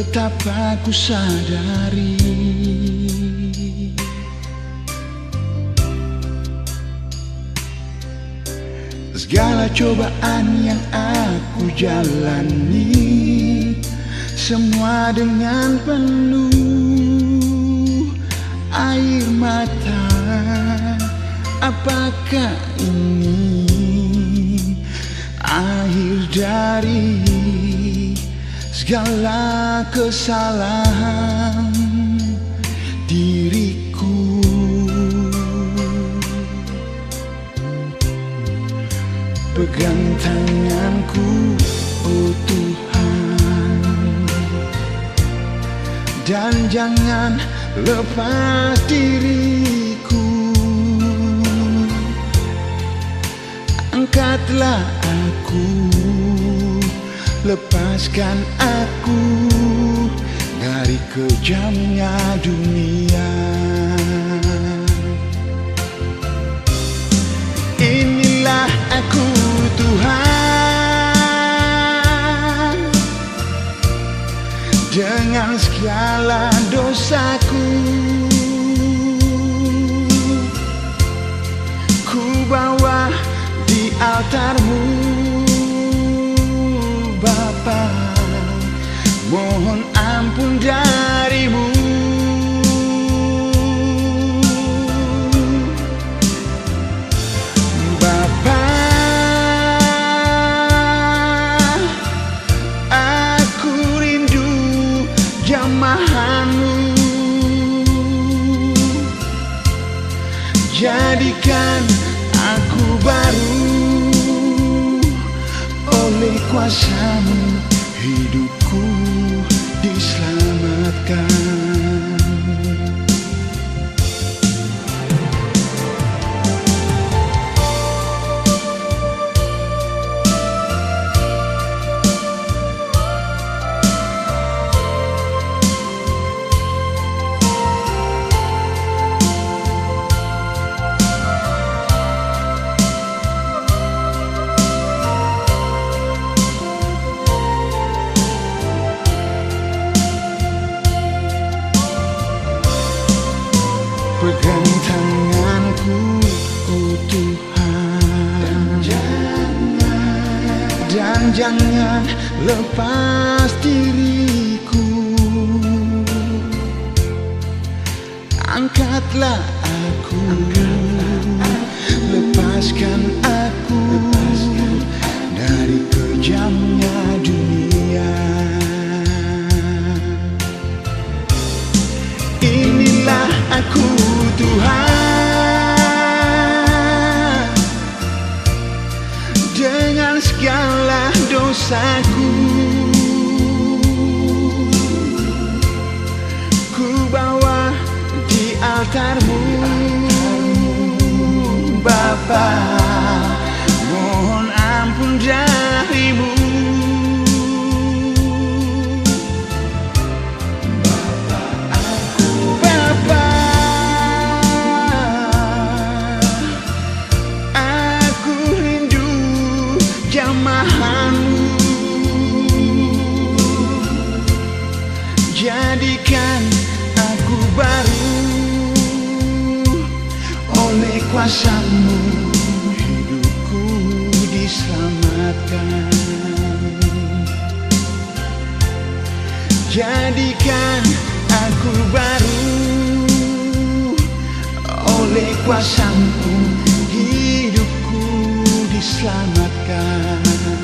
betapa ku sadari. Segala cobaan yang aku jalani Semua dengan penuh air mata. Apakah ini akhir dari segala kesalahan diriku. Pegang tanganku, oh Tuhan. Dan jangan lepas diriku. Angkatlah aku Lepaskan aku Dari kejamnya dunia. Inilah aku Tuhan. Dengan segala dosaku Ku bawa di altarmu Bapa Mohon ampun darimu. Bapa Aku rindu jamahanmu. Jadikan aku baru Oleh kuasamu Pegang tanganku, Tuhan. Jangan lepas diriku. Angkatlah aku. Lepaskan aku Dari kejamnya dunia aku Tuhan. Dengan segala dosaku Ku bawa di altarmu Jadikan aku baru Oleh kuasamu. Hidupku diselamatkan. Jadikan aku baru Oleh kuasamu. Hidupku diselamatkan